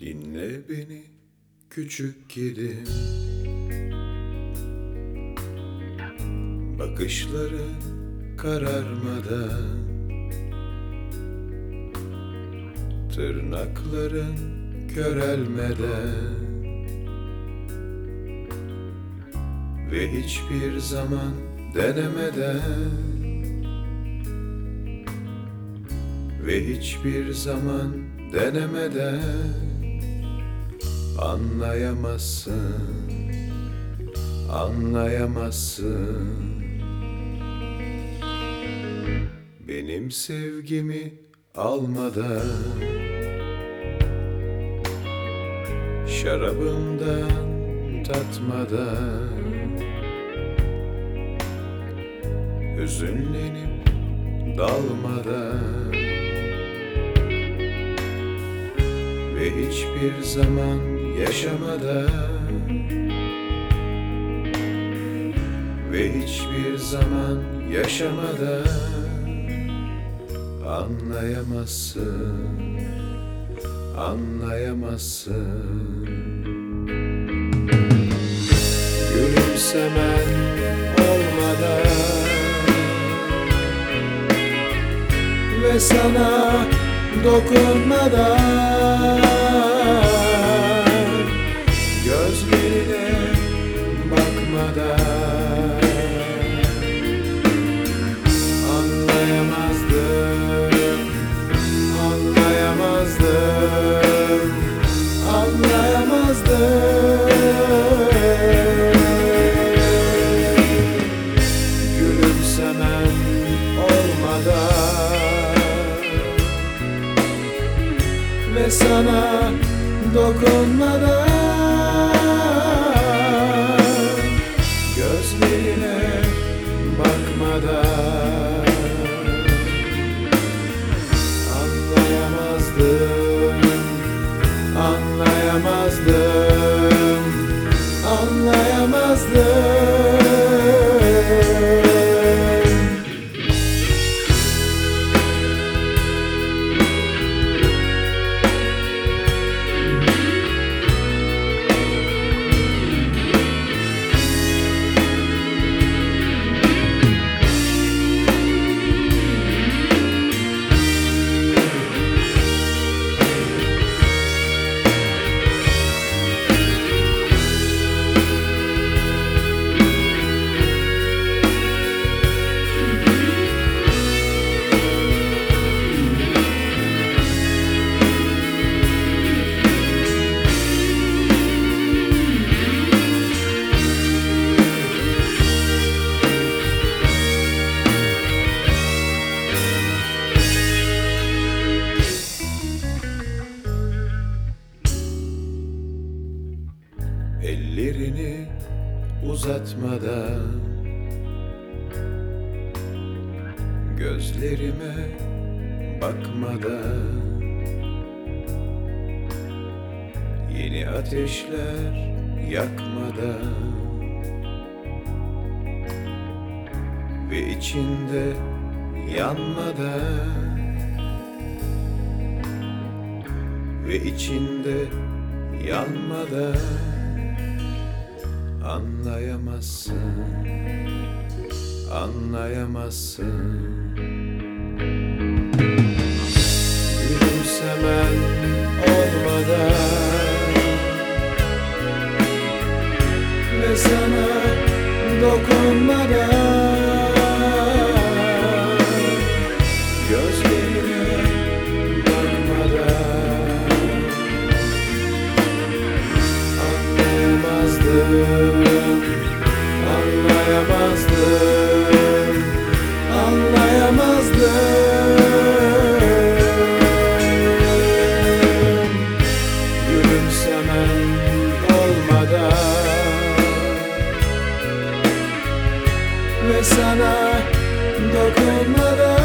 Dinle beni küçük kedim. Bakışların kararmadan. Tırnakların körelmeden. Ve hiçbir zaman denemeden. Ve hiçbir zaman denemeden Anlayamazsın. Anlayamazsın. Benim sevgimi almadan Şarabımdan tatmadan Hüzünlenip dalmadan Ve hiçbir zaman yaşamadan Ve hiçbir zaman yaşamadan Anlayamazsın Anlayamazsın. Gülümsemen olmadan Ve sana dokunmadan Anlayamazdım. Anlayamazdım. Anlayamazdım. Gülümsemen olmadan Ve sana dokunmadan bakmadan uzatmadan Gözlerime bakmadan Yeni ateşler yakmadan Ve içinde yanmadan Ve içinde yanmadan Anlayamazsın. Anlayamazsın. Gülümsemen olmadan Ve sana dokunmadan. Gözlerine Ve sana dokunmadan